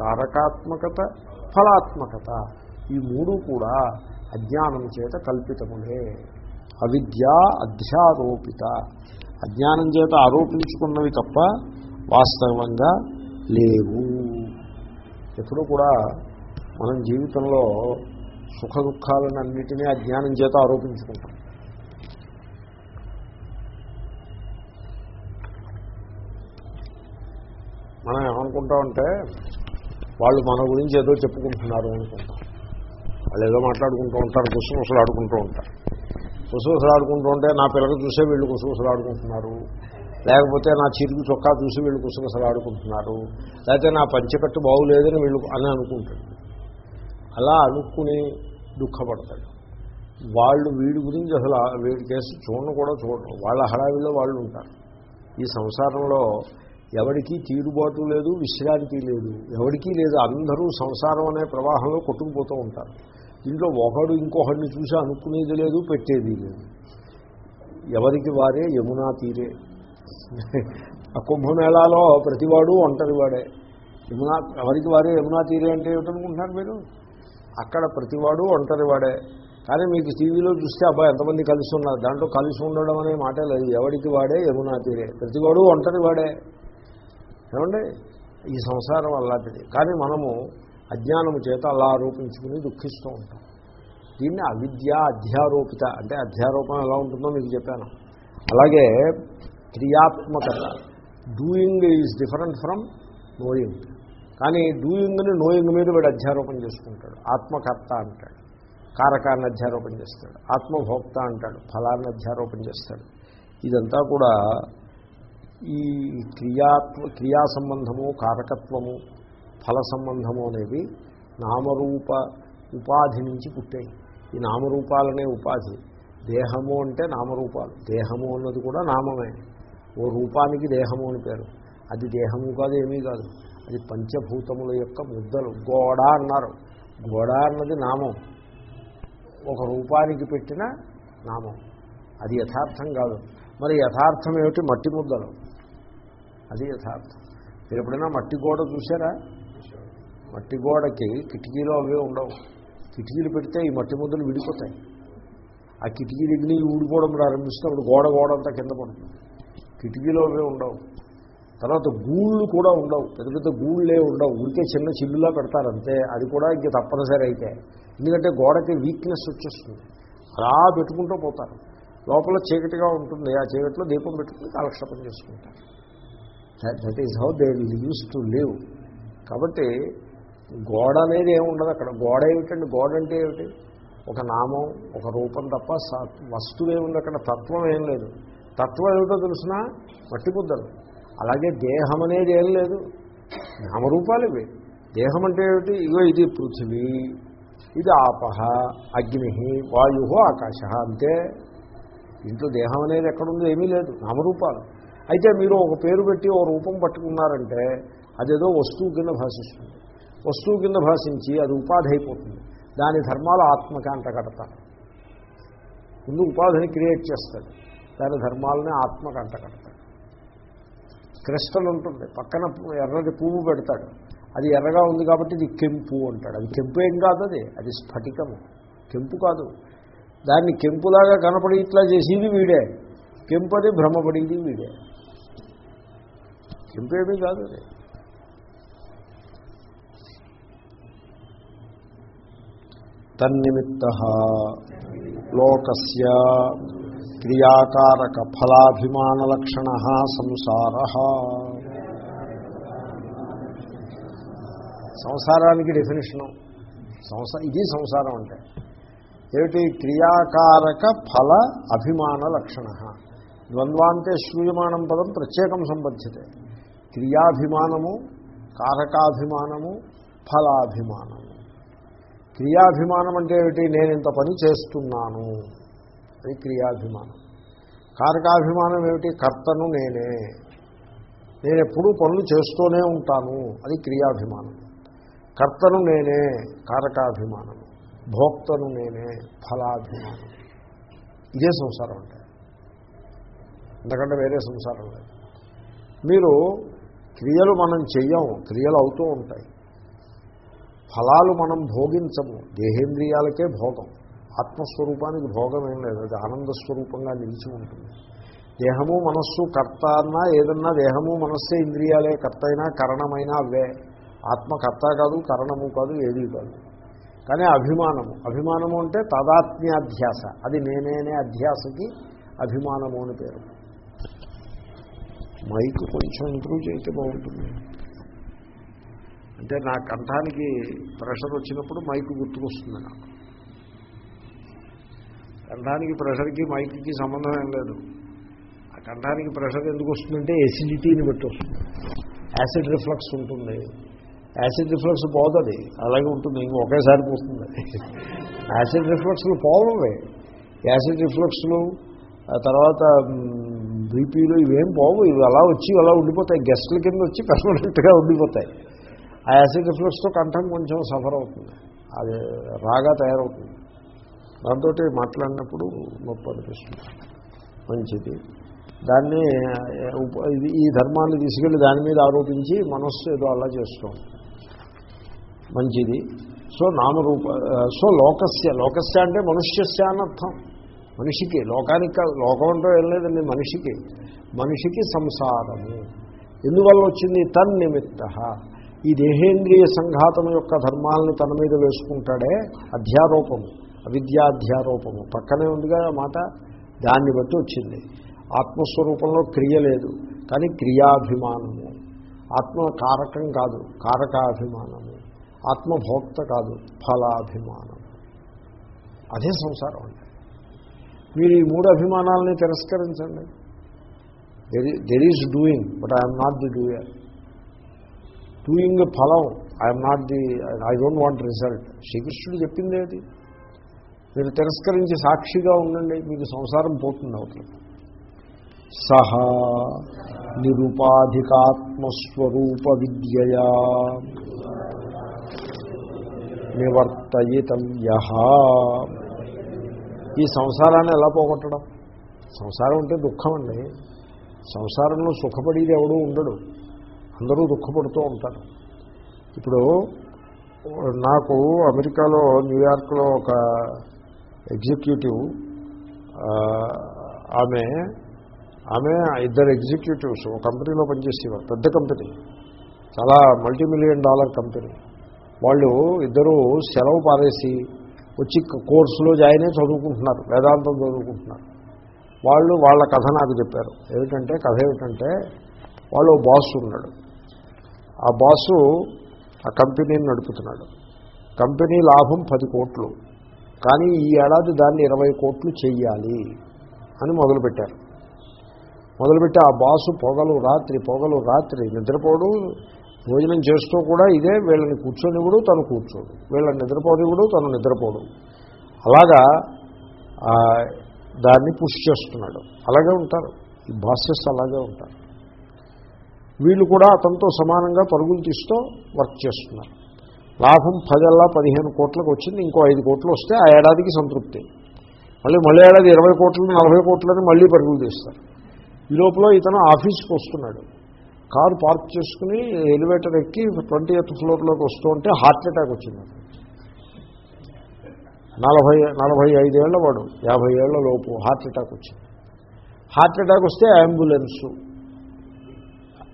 A: కారకాత్మకత ఫలాత్మకత. ఈ మూడు కూడా అజ్ఞానం చేత కల్పితములే. అవిద్య అధ్యారోపిత. అజ్ఞానం చేత ఆరోపించుకున్నవి తప్ప వాస్తవంగా లేవు. ఎప్పుడు కూడా మనం జీవితంలో సుఖ దుఃఖాలను అన్నిటినీ అజ్ఞానం చేత ఆరోపించుకుంటాం. మనం ఏమనుకుంటామంటే వాళ్ళు మన గురించి ఏదో చెప్పుకుంటున్నారు అనుకుంటాం. వాళ్ళు ఏదో మాట్లాడుకుంటూ ఉంటారు గుసగుసలు ఆడుకుంటూ ఉంటారు. గుసగుసలు ఆడుకుంటూ ఉంటే నా పిల్లలు చూసే వీళ్ళు గుసగుసలు ఆడుకుంటున్నారు లేకపోతే నా చిరుగు చొక్కా చూసి వీళ్ళు కుసగుసలాడుకుంటున్నారు. లేకపోతే నా పంచకట్టు బాగులేదని వీళ్ళు అని అనుకుంటాడు. అలా అనుకుని దుఃఖపడతాడు. వాళ్ళు వీడి గురించి అసలు వీడి కేసు చూడను కూడా చూడరు. వాళ్ళ హడావిలో వాళ్ళు ఉంటారు. ఈ సంసారంలో ఎవరికీ తీరుబాటు లేదు విశ్రాంతి లేదు. ఎవరికీ లేదు. అందరూ సంసారం అనే ప్రవాహంలో కొట్టుకుపోతూ ఉంటారు. దీంట్లో ఒకడు ఇంకొకడిని చూసి అనుకునేది లేదు పెట్టేది లేదు. ఎవరికి వారే యమునా తీరే. ఆ కుంభమేళాలో ప్రతివాడు ఒంటరివాడే యమునా ఎవరికి వారే యమునా తీరే అంటే ఏమిటనుకుంటున్నారు మీరు? అక్కడ ప్రతివాడు ఒంటరివాడే కానీ మీకు టీవీలో చూస్తే అబ్బాయి ఎంతమంది కలిసి ఉన్నారు? దాంట్లో కలిసి ఉండడం అనే మాటే లేదు. ఎవరికి వాడే యమునా తీరే. ప్రతివాడు ఒంటరివాడే ఏమండి? ఈ సంసారం అలాంటిది కానీ మనము అజ్ఞానము చేత అలా ఆరోపించుకుని దుఃఖిస్తూ ఉంటాం. దీన్ని అవిద్య అధ్యారోపిత అంటే అధ్యారోపణ ఎలా ఉంటుందో మీకు చెప్పాను. అలాగే క్రియాత్మకత. Doing is different from knowing కానీ డూయింగ్ని నోయింగ్ మీద వీడు అధ్యారోపణ చేసుకుంటాడు. ఆత్మకర్త అంటాడు. కారకాన్ని అధ్యారోపణ చేస్తాడు. ఆత్మభోక్త అంటాడు. ఫలాన్ని అధ్యారోపణ చేస్తాడు. ఇదంతా కూడా ఈ క్రియాత్మ క్రియా సంబంధము కారకత్వము ఫల సంబంధము అనేవి నామరూప ఉపాధి నుంచి పుట్టాయి. ఈ నామరూపాలనే ఉపాధి. దేహము అంటే నామరూపాలు. దేహము అన్నది కూడా నామమే. ఓ రూపానికి దేహము అని పేరు. అది దేహము కాదు ఏమీ కాదు. అది పంచభూతముల యొక్క ముద్దలు. గోడ అన్నారు. గోడ అన్నది నామం. ఒక రూపానికి పెట్టిన నామం. అది యథార్థం కాదు. మరి యథార్థం ఏమిటి? మట్టి ముద్దలు. అది యథార్థం. మీరు ఎప్పుడైనా మట్టి గోడ చూసారా మట్టి గోడకి కిటికీలు అవే ఉండవు. కిటికీలు పెడితే ఈ మట్టి ముద్దలు విడిపోతాయి. ఆ కిటికీ దగ్గర ఊడిపోవడం ప్రారంభిస్తున్నప్పుడు గోడ గోడ అంతా కింద పడుతుంది. కిటికీలు అవే ఉండవు. తర్వాత గూళ్ళు కూడా ఉండవు. పెద్ద పెద్ద గూళ్ళే ఉండవు. ఊరికే చిన్న చిల్లులా పెడతారంతే. అది కూడా ఇంక తప్పనిసరి అయితే. ఎందుకంటే గోడకి వీక్నెస్ వచ్చేస్తుంది. అలా పెట్టుకుంటూ పోతారు. లోపల చీకటిగా ఉంటుంది. ఆ చీకటిలో దీపం పెట్టుకుని కాలక్షేపం చేసుకుంటారు. That is how they will use to live కాబట్టి గోడ అనేది ఏముండదు అక్కడ. గోడ ఏమిటండి? గోడ అంటే ఏమిటి? ఒక నామం ఒక రూపం తప్ప వస్తువేముంది అక్కడ? తత్వం ఏం లేదు. తత్వం ఏమిటో తెలిసినా? మట్టి ముద్దలు అలాగే దేహం అనేది ఏం లేదు. నామరూపాలు ఇవి. దేహం అంటే ఏమిటి? ఇగో ఇది పృథివీ ఇది ఆపహ అగ్ని వాయు ఆకాశ. అంతే. ఇంట్లో దేహం అనేది ఎక్కడుందో ఏమీ లేదు. నామరూపాలు. అయితే మీరు ఒక పేరు పెట్టి ఓ రూపం పట్టుకున్నారంటే అదేదో వస్తువు కింద భాషిస్తుంది. వస్తువు కింద భాషించి అది ఉపాధి అయిపోతుంది దాని ధర్మాలు ఆత్మకాంత కడతారు. ముందు ఉపాధిని క్రియేట్ చేస్తాడు దాని ధర్మాలని ఆత్మకంట కడతాడు క్రిస్టల్ ఉంటుంది. పక్కన పు- ఎర్రటి పువ్వు పెడతాడు. అది ఎర్రగా ఉంది కాబట్టి ఇది కెంపు అంటాడు. అది కెంపు ఏం కాదు అది. అది స్ఫటికము. కెంపు కాదు. దాన్ని కెంపులాగా కనపడి ఇట్లా చేసేది వీడే. కెంపది భ్రమపడేది వీడే. కెంపు ఏమీ కాదు అది. తన్నిమిత్త. లోకస్య క్రియాకారక ఫలాభిమానలక్షణ సంసార. సంసారానికి డెఫినేషను. సంసార ఇది సంసారం అంటే. ఏమిటి? క్రియాకారక ఫల అభిమాన లక్షణ ద్వంద్వాంతే శ్రూయమాణం పదం ప్రత్యేకం సంబంధితే క్రియాభిమానము కారకాభిమానము ఫలాభిమానము. క్రియాభిమానం అంటే ఏమిటి? నేను ఇంత పని చేస్తున్నాను. అది క్రియాభిమానం. కారకాభిమానం ఏమిటి? కర్తను నేనే. నేను ఎప్పుడూ పనులు చేస్తూనే ఉంటాను. అది క్రియాభిమానం. కర్తను నేనే కారకాభిమానం. భోక్తను నేనే ఫలాభిమానం. ఇదే సంసారం అంటే. ఎందుకంటే వేరే సంసారం లేదు. మీరు క్రియలు మనం చెయ్యం క్రియలు అవుతూ ఉంటాయి. ఫలాలు మనం భోగించము. దేహేంద్రియాలకే భోగం. ఆత్మస్వరూపానికి భోగం ఏం లేదు. అది ఆనంద స్వరూపంగా నిలిచి ఉంటుంది. దేహము మనస్సు కర్త అన్నా ఏదన్నా దేహము మనస్సే ఇంద్రియాలే కర్త అయినా కరణమైనా అవే. ఆత్మ కర్త కాదు కరణము కాదు ఏది కాదు. కానీ అభిమానము. అభిమానము అంటే తదాత్మ్యాధ్యాస. అది నేనేనే అధ్యాసకి అభిమానము అని పేరు. మైక్ కొంచెం ఇంప్రూవ్ చేస్తే బాగుంటుంది. అంటే నా కంఠానికి ప్రెషర్ వచ్చినప్పుడు మైక్ గుర్తుకొస్తుంది నాకు. కంఠానికి ప్రెషర్కి మైక్కి సంబంధం ఏం లేదు. ఆ కంఠానికి ప్రెషర్ ఎందుకు వస్తుందంటే ఎసిడిటీని బట్టి వస్తుంది. యాసిడ్ రిఫ్లక్స్ ఉంటుంది. యాసిడ్ రిఫ్లక్స్ పోతుంది అలాగే ఉంటుంది. ఇంక ఒకేసారి పోతుంది. యాసిడ్ రిఫ్లక్స్లు పోవే. యాసిడ్ రిఫ్లక్స్లు ఆ తర్వాత బీపీలు ఇవేం పోవు. ఇవి అలా వచ్చి అలా ఉండిపోతాయి. గెస్ట్ల కింద వచ్చి పర్మనెంట్గా ఉండిపోతాయి. ఆ యాసిడ్ రిఫ్లెక్స్తో కంఠం కొంచెం సఫర్ అవుతుంది. అది రాగా తయారవుతుంది. దాంతో మాట్లాడినప్పుడు నొప్పి అనిపిస్తుంది. మంచిది. దాన్ని ఇది ఈ ధర్మాన్ని తీసుకెళ్ళి దాని మీద ఆరోపించి మనస్సు ఏదో అలా చేస్తాం మంచిది. సో నామరూప సో లోకస్య లోకస్య అంటే మనుష్యస్య అని అర్థం. మనిషికి లోకానికి లోకం అంటూ ఏం లేదండి మనిషికి. మనిషికి సంసారము. ఎందువల్ల వచ్చింది? తన్నిమిత్త. ఈ దేహేంద్రియ సంఘాతం యొక్క ధర్మాలను తన మీద వేసుకుంటాడే అధ్యారోపము అవిద్యాధ్యారోపము. పక్కనే ఉందిగా మాట దాన్ని బట్టి వచ్చింది. ఆత్మస్వరూపంలో క్రియ లేదు కానీ క్రియాభిమానము. ఆత్మ కారకం కాదు కారకాభిమానము. ఆత్మభోక్త కాదు ఫలాభిమానం అదే సంసారం అంటే. మీరు ఈ మూడు అభిమానాలని తిరస్కరించండి. There is doing but I'm not the doer doing ఫలం I'm not the I don't want result శ్రీకృష్ణుడు చెప్పింది ఏది మీరు తిరస్కరించి సాక్షిగా ఉండండి మీకు సంసారం పోతుంది అవతల సహ నిరుపాధికాత్మస్వరూప విద్యయా నివర్తయితవ్య ఈ సంసారాన్ని ఎలా పోగొట్టడం? సంసారం అంటే దుఃఖం అండి. సంసారంలో సుఖపడేది ఎవడూ ఉండడు. అందరూ దుఃఖపడుతూ ఉంటారు. ఇప్పుడు నాకు అమెరికాలో న్యూయార్క్లో ఒక ఎగ్జిక్యూటివ్ ఆమె ఆమె ఇద్దరు ఎగ్జిక్యూటివ్స్ ఒక కంపెనీలో పనిచేసేవారు పెద్ద కంపెనీ చాలా మల్టీ మిలియన్ డాలర్ కంపెనీ. వాళ్ళు ఇద్దరు సెలవు పారేసి వచ్చి కోర్సులో జాయిన్ అయి చదువుకుంటున్నారు వేదాంతం చదువుకుంటున్నారు. వాళ్ళు వాళ్ళ కథ నాకు చెప్పారు. ఏమిటంటే కథ ఏమిటంటే వాళ్ళు బాస్ ఉన్నాడు. ఆ బాసు ఆ కంపెనీని నడుపుతున్నాడు. కంపెనీ లాభం పది కోట్లు. కానీ ఈ ఏడాది దాన్ని ఇరవై కోట్లు చెయ్యాలి అని మొదలుపెట్టారు. మొదలుపెట్టి ఆ బాసు పొగలు రాత్రి పొగలు రాత్రి నిద్రపోడు. భోజనం చేస్తూ కూడా ఇదే వీళ్ళని కూర్చొనివ్వడు తను కూర్చోడు. వీళ్ళని నిద్రపోనివ్వడు తను నిద్రపోడు. అలాగా దాన్ని పుష్ చేస్తున్నాడు. అలాగే ఉంటారు. ఈ బాసెస్ అలాగే ఉంటారు. వీళ్ళు కూడా అతనితో సమానంగా పరుగులు తీస్తూ వర్క్ చేస్తున్నారు. లాభం పదల్లా పదిహేను కోట్లకు వచ్చింది ఇంకో ఐదు కోట్లు వస్తే ఆ ఏడాదికి సంతృప్తి. మళ్ళీ మళ్ళీ ఏడాది ఇరవై కోట్లు నలభై కోట్లని మళ్ళీ పరుగులు తీస్తారు. ఈ లోపల ఇతను ఆఫీస్కి వస్తున్నాడు. కారు పార్క్ చేసుకుని ఎలివేటర్ ఎక్కి ట్వంటీ ఎయిత్ ఫ్లోర్లోకి వస్తూ ఉంటే హార్ట్ అటాక్ వచ్చింది నలభై నలభై ఐదేళ్ళ వాడు యాభై ఏళ్ళ లోపు హార్ట్ అటాక్ వచ్చింది. హార్ట్ అటాక్ వస్తే అంబులెన్సు.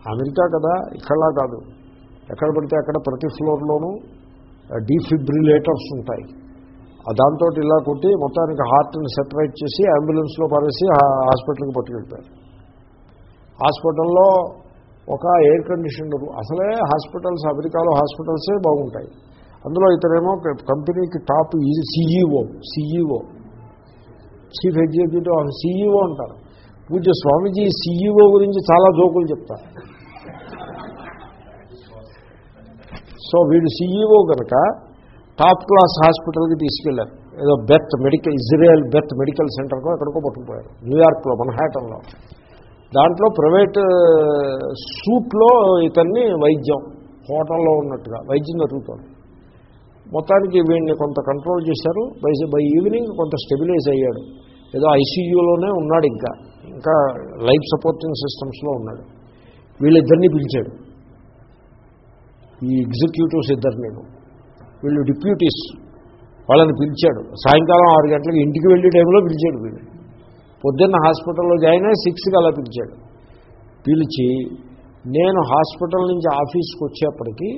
A: అమెరికా కదా ఇక్కడలా కాదు. ఎక్కడ పడితే అక్కడ ప్రతి ఫ్లోర్లోనూ డీఫిబ్రిలేటర్స్ ఉంటాయి. దాంతో ఇలా కొట్టి మొత్తానికి హార్ట్ని సెపరేట్ చేసి అంబులెన్స్లో పడేసి హాస్పిటల్కి పట్టుకెళ్తారు. హాస్పిటల్లో ఒక ఎయిర్ కండిషనర్ అసలే హాస్పిటల్స్ అమెరికాలో హాస్పిటల్సే బాగుంటాయి. అందులో ఇతరేమో కంపెనీకి top CEO CEO. Chief executive of CEO అంటారు. పూజ స్వామీజీ సిఈఓ గురించి చాలా జోకులు చెప్తారు. సో వీడు సీఈఓ కనుక టాప్ క్లాస్ హాస్పిటల్కి తీసుకెళ్ళారు ఏదో Beth medical Israel Beth medical సెంటర్కో ఎక్కడికో పట్టుకుపోయారు. న్యూయార్క్లో మన్హాటన్లో. దాంట్లో ప్రైవేట్ సూట్లో ఇతన్ని వైద్యం హోటల్లో ఉన్నట్టుగా వైద్యం జరుగుతుంది. మొత్తానికి వీడిని కొంత కంట్రోల్ చేశారు. బై బై ఈవినింగ్ కొంత స్టెబిలైజ్ అయ్యాడు. ఏదో ఐసీయూలోనే ఉన్నాడు ఇంకా. ఇంకా లైఫ్ సపోర్టింగ్ సిస్టమ్స్లో ఉన్నాడు. వీళ్ళిద్దరినీ పిలిచాడు. ఈ ఎగ్జిక్యూటివ్స్ ఇద్దరు నేను వీళ్ళు డిప్యూటీస్ వాళ్ళని పిలిచాడు. సాయంకాలం ఆరు గంటలకు ఇంటికి వెళ్ళే టైంలో పిలిచాడు వీళ్ళు. పొద్దున్న హాస్పిటల్లో జాయిన్ అయ్యి సిక్స్కి అలా పిలిచాడు. పిలిచి నేను హాస్పిటల్ నుంచి ఆఫీస్కి వచ్చేప్పటికీ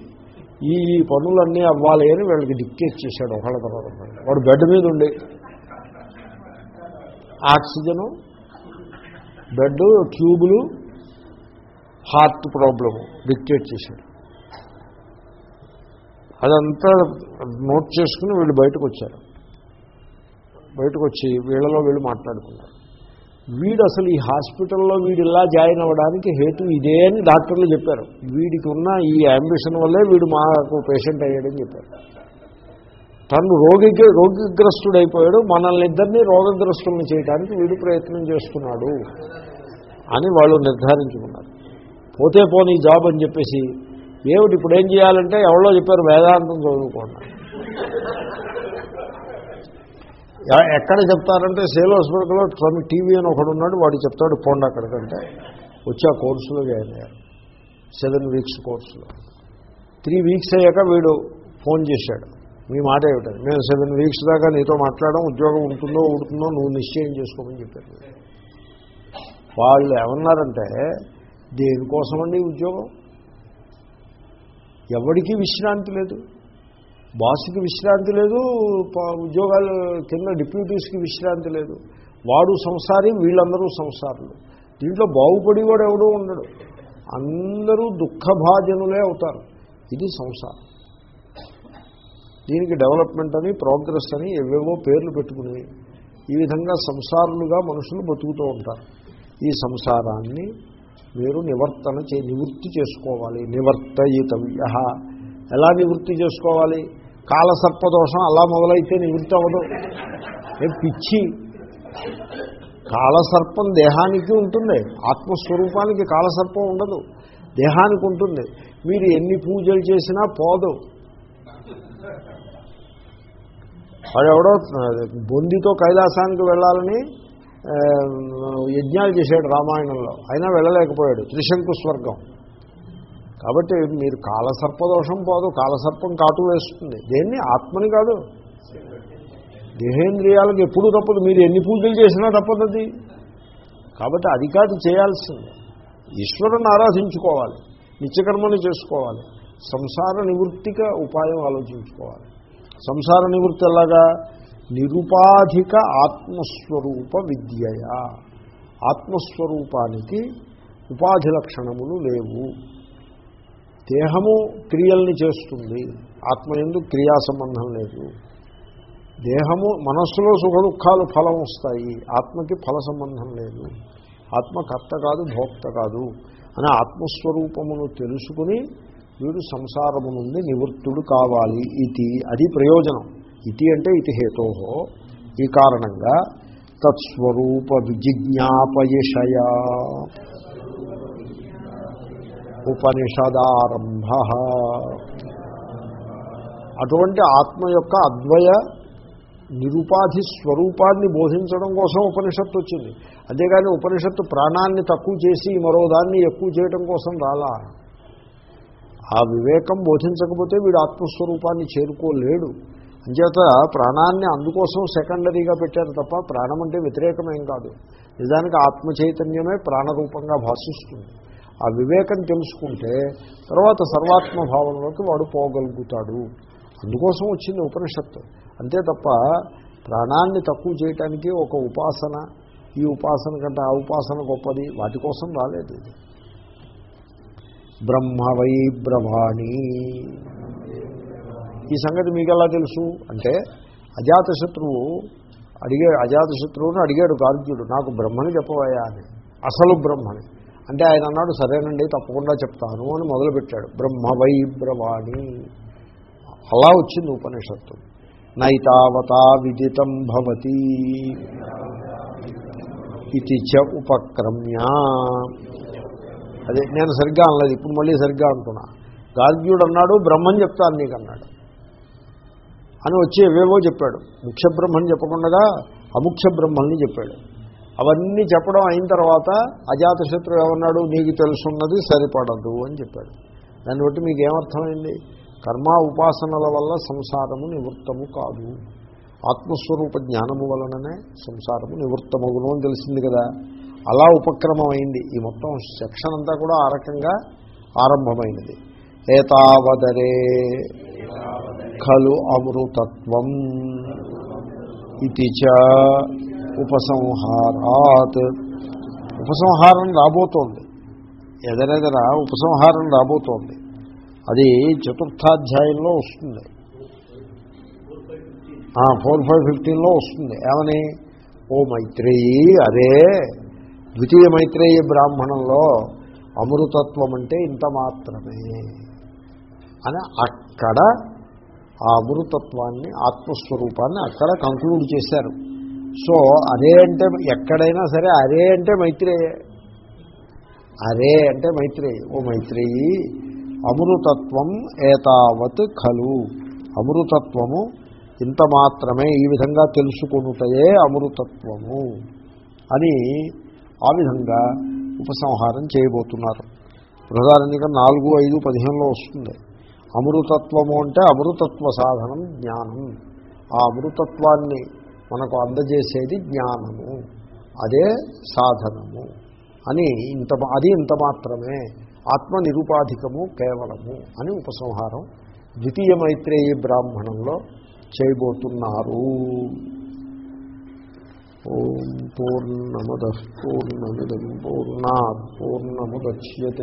A: ఈ పనులన్నీ అవ్వాలి అని వీళ్ళకి డిక్టేట్ చేశాడు ఒకళ్ళ తర్వాత వాడు బెడ్ మీద ఉండి. ఆక్సిజను బెడ్ ట్యూబులు హార్ట్ ప్రాబ్లము డిక్టేట్ చేశాడు. అదంతా నోట్ చేసుకుని వీళ్ళు బయటకు వచ్చారు బయటకు వచ్చి వీళ్ళలో వీళ్ళు మాట్లాడుకున్నారు. వీడు అసలు ఈ హాస్పిటల్లో వీడు ఇలా జాయిన్ అవ్వడానికి హేతు ఇదే అని డాక్టర్లు చెప్పారు. వీడికి ఉన్న ఈ అంబిషన్ వల్లే వీడు మాకు పేషెంట్ అయ్యాడని చెప్పారు. తను రోగి రోగిగ్రస్తుడైపోయాడు. మనల్ని ఇద్దరిని రోగగ్రస్తుల్ని చేయడానికి వీడు ప్రయత్నం చేస్తున్నాడు అని వాళ్ళు నిర్ధారించుకున్నారు. పోతే పోనీ జాబ్ అని చెప్పేసి ఏమిటి ఇప్పుడు ఏం చేయాలంటే ఎవరో చెప్పారు వేదాంతం చదువుకోండి. ఎక్కడ చెప్తారంటే సేల్ హాస్పిటల్లో స్వామి టీవీ అని ఒకడు ఉన్నాడు వాడు చెప్తాడు పోండి అక్కడికంటే. వచ్చి ఆ కోర్సులో జాయిన్ అయ్యారు. సెవెన్ వీక్స్ కోర్సులో. త్రీ వీక్స్ అయ్యాక వీడు ఫోన్ చేశాడు. మీ మాట ఏమిటని. మేము సెవెన్ వీక్స్ దాకా నీతో మాట్లాడడం ఉద్యోగం ఉంటుందో ఉంటుందో నువ్వు నిశ్చయం చేసుకోమని చెప్పారు వాళ్ళు ఏమన్నారంటే దేనికోసమండి ఉద్యోగం? ఎవడికి విశ్రాంతి లేదు? బాసుకి విశ్రాంతి లేదు ఉద్యోగాలు కింద డిప్యూటీస్కి విశ్రాంతి లేదు. వాడు సంసారి వీళ్ళందరూ సంసారులు. దీంట్లో బాగుపడి కూడా ఎవడూ ఉండడు. అందరూ దుఃఖభాజనులే అవుతారు. ఇది సంసారం. దీనికి డెవలప్మెంట్ అని ప్రోగ్రెస్ అని ఎవేవో పేర్లు పెట్టుకుని ఈ విధంగా సంసారులుగా మనుషులు బతుకుతూ ఉంటారు. ఈ సంసారాన్ని మీరు నివర్తన చే నివృత్తి చేసుకోవాలి. నివర్తయితవ్య. ఎలా నివృత్తి చేసుకోవాలి? కాలసర్పదోషం అలా మొదలైతే నివృత్తి అవ్వదు. పిచ్చి. కాలసర్పం దేహానికి ఉంటుంది. ఆత్మస్వరూపానికి కాలసర్పం ఉండదు. దేహానికి ఉంటుంది. మీరు ఎన్ని పూజలు చేసినా పోదు. వాడు ఎవడో బొందితో కైలాసానికి వెళ్ళాలని యజ్ఞాలు చేశాడు రామాయణంలో. అయినా వెళ్ళలేకపోయాడు. త్రిశంకు స్వర్గం. కాబట్టి మీరు కాలసర్పదోషం పోదు కాలసర్పం కాటు వేస్తుంది. దేన్ని? ఆత్మని కాదు. దేహేంద్రియాలకు ఎప్పుడు తప్పదు. మీరు ఎన్ని పూజలు చేసినా తప్పదు అది. కాబట్టి అది కాదు చేయాల్సింది. ఈశ్వరుని ఆరాధించుకోవాలి. నిత్యకర్మని చేసుకోవాలి. సంసార నివృత్తిగా ఉపాయం ఆలోచించుకోవాలి. సంసార నివృత్తి ఎలాగా? నిరుపాధిక ఆత్మస్వరూప విద్యయ. ఆత్మస్వరూపానికి ఉపాధి లక్షణములు లేవు. దేహము క్రియల్ని చేస్తుంది. ఆత్మ ఎందు క్రియా సంబంధం లేదు. దేహము మనస్సులో సుఖ దుఃఖాలు ఫలం వస్తాయి. ఆత్మకి ఫల సంబంధం లేదు. ఆత్మ కర్త కాదు భోక్త కాదు అని ఆత్మస్వరూపమును తెలుసుకుని వీడు సంసారము నుండి నివృత్తుడు కావాలి ఇది. అది ప్రయోజనం. ఇది అంటే ఇది హేతో ఈ కారణంగా తత్స్వరూప విజిజ్ఞాపయషయ ఉపనిషదారంభ. అటువంటి ఆత్మ యొక్క అద్వయ నిరుపాధి స్వరూపాన్ని బోధించడం కోసం ఉపనిషత్తు వచ్చింది. అంతేగాని ఉపనిషత్తు ప్రాణాన్ని తక్కువ చేసి మరో దాన్ని ఎక్కువ చేయడం కోసం రాలా? ఆ వివేకం బోధించకపోతే వీడు ఆత్మస్వరూపాన్ని చేరుకోలేడు. అంచేత ప్రాణాన్ని అందుకోసం సెకండరీగా పెట్టారు తప్ప ప్రాణం అంటే వ్యతిరేకమేం కాదు. నిజానికి ఆత్మ చైతన్యమే ప్రాణరూపంగా భాషిస్తుంది. ఆ వివేకం తెలుసుకుంటే తర్వాత సర్వాత్మ భావంలోకి వాడు పోగలుగుతాడు. అందుకోసం వచ్చింది ఉపనిషత్తు. అంతే తప్ప ప్రాణాన్ని తక్కువ చేయటానికి ఒక ఉపాసన ఈ ఉపాసన కంటే ఆ ఉపాసన గొప్పది. వాటి కోసం రాలేదు ఇది. బ్రహ్మ వై బ్రవాణి ఈ సంగతి మీకు ఎలా తెలుసు? అంటే అజాతశత్రువు అడిగే అజాతశత్రువుని అడిగాడు గార్గ్యుడు నాకు బ్రహ్మని చెప్పవయ్యా అని. అసలు బ్రహ్మని. అంటే ఆయన అన్నాడు సరేనండి తప్పకుండా చెప్తాను అని మొదలుపెట్టాడు. బ్రహ్మ వై బ్రవాణి అలా వచ్చింది ఉపనిషత్తు. నైతావతా విదితం భవతి ఇది చ ఉపక్రమ్య. అదే నేను సరిగ్గా అనలేదు ఇప్పుడు మళ్ళీ సరిగ్గా అంటున్నా. గార్గ్యుడు అన్నాడు బ్రహ్మని చెప్తాను నీకు అన్నాడు అని వచ్చి ఏవేవో చెప్పాడు. ముఖ్య బ్రహ్మని చెప్పకుండా అముఖ్య బ్రహ్మల్ని చెప్పాడు. అవన్నీ చెప్పడం అయిన తర్వాత అజాతశత్రువు ఏమన్నాడు? నీకు తెలుసున్నది సరిపడదు అని చెప్పాడు. దాన్ని బట్టి మీకు ఏమర్థమైంది? కర్మ ఉపాసనల వల్ల సంసారము నివృత్తము కాదు. ఆత్మస్వరూప జ్ఞానము వలననే సంసారము నివృత్తమగును అని తెలిసింది కదా. అలా ఉపక్రమం అయింది ఈ మొత్తం సెక్షన్ అంతా కూడా ఆ రకంగా ఆరంభమైనది. ఏతావదరే ఖలు అమృతత్వం ఇది చ ఉపసంహారాత్. ఉపసంహారం రాబోతోంది. ఎదరెదర ఉపసంహారం రాబోతోంది. అది చతుర్థాధ్యాయంలో వస్తుంది. ఫోర్ ఫైవ్ ఫిఫ్టీన్లో వస్తుంది. ఏమని? ఓ మైత్రేయి అరే ద్వితీయ మైత్రేయి బ్రాహ్మణంలో అమృతత్వం అంటే ఇంత మాత్రమే. అని అక్కడ ఆ అమృతత్వాన్ని ఆత్మస్వరూపాన్ని అక్కడ కంక్లూడ్ చేశారు. సో అరే అంటే ఎక్కడైనా సరే అరే అంటే మైత్రేయే. అరే అంటే మైత్రేయి. ఓ మైత్రేయి అమృతత్వం ఏతావత్ ఖలు. అమృతత్వము ఇంత మాత్రమే ఈ విధంగా తెలుసుకునుటయే అమృతత్వము అని ఆ విధంగా ఉపసంహారం చేయబోతున్నారు. ప్రధానంగా నాలుగు ఐదు పదిహేనులో వస్తుంది. అమృతత్వము అంటే అమృతత్వ సాధనం జ్ఞానం. ఆ అమృతత్వాన్ని మనకు అందజేసేది జ్ఞానము. అదే సాధనము. అని ఇంత అది ఇంత మాత్రమే. ఆత్మ నిరుపాధికము కేవలము అని ఉపసంహారం ద్వితీయ మైత్రేయీ బ్రాహ్మణంలో చేయబోతున్నారు. ఓం పూర్ణముద పూర్ణమిదం పూర్ణా పూర్ణముద్యతే.